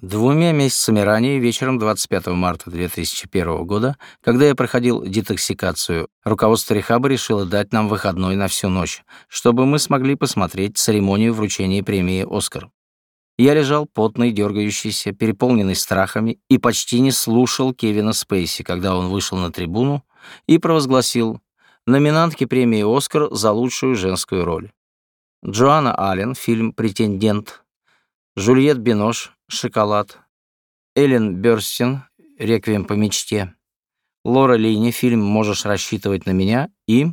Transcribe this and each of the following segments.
Двумя месяцами ранее, вечером 25 марта 2001 года, когда я проходил детоксикацию, руководство рехаба решило дать нам выходной на всю ночь, чтобы мы смогли посмотреть церемонию вручения премии «Оскар». Я лежал потный, дергающийся, переполненный страхами и почти не слушал Кевина Спейси, когда он вышел на трибуну и провозгласил номинантки премии «Оскар» за лучшую женскую роль. Джоанна Аллен, фильм «Претендент», Жюльет Бинош, «Шоколад», Эллен Бёрстин, «Реквием по мечте», Лора Лини, фильм «Можешь рассчитывать на меня» и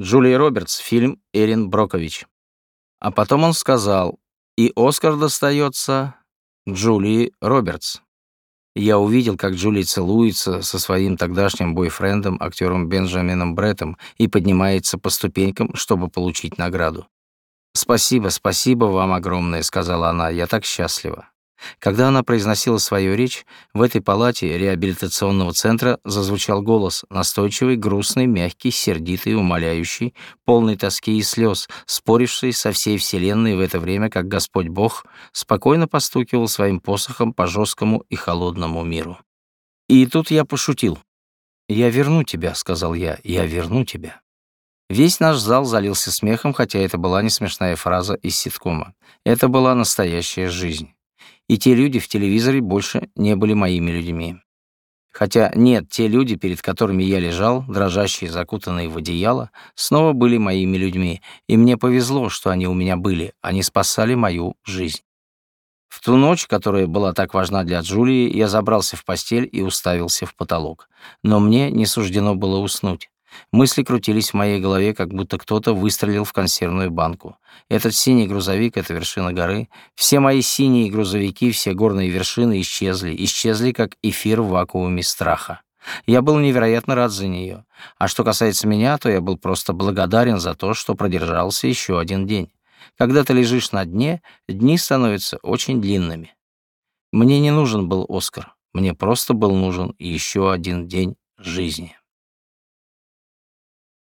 Джулия Робертс, фильм «Эрин Брокович». А потом он сказал, и Оскар достается Джулии Робертс. Я увидел, как Джули целуется со своим тогдашним бойфрендом, актером Бенджамином Бреттом, и поднимается по ступенькам, чтобы получить награду. «Спасибо, спасибо вам огромное», — сказала она, — «я так счастлива». Когда она произносила свою речь, в этой палате реабилитационного центра зазвучал голос, настойчивый, грустный, мягкий, сердитый, умоляющий, полный тоски и слез, споривший со всей вселенной в это время, как Господь Бог спокойно постукивал своим посохом по жесткому и холодному миру. И тут я пошутил. «Я верну тебя», — сказал я, — «я верну тебя». Весь наш зал залился смехом, хотя это была не смешная фраза из ситкома. Это была настоящая жизнь. И те люди в телевизоре больше не были моими людьми. Хотя нет, те люди, перед которыми я лежал, дрожащие, закутанные в одеяло, снова были моими людьми, и мне повезло, что они у меня были, они спасали мою жизнь. В ту ночь, которая была так важна для Джулии, я забрался в постель и уставился в потолок. Но мне не суждено было уснуть. Мысли крутились в моей голове, как будто кто-то выстрелил в консервную банку. Этот синий грузовик — это вершина горы. Все мои синие грузовики, все горные вершины исчезли, исчезли, как эфир в вакууме страха. Я был невероятно рад за нее. А что касается меня, то я был просто благодарен за то, что продержался еще один день. Когда ты лежишь на дне, дни становятся очень длинными. Мне не нужен был Оскар. Мне просто был нужен еще один день жизни.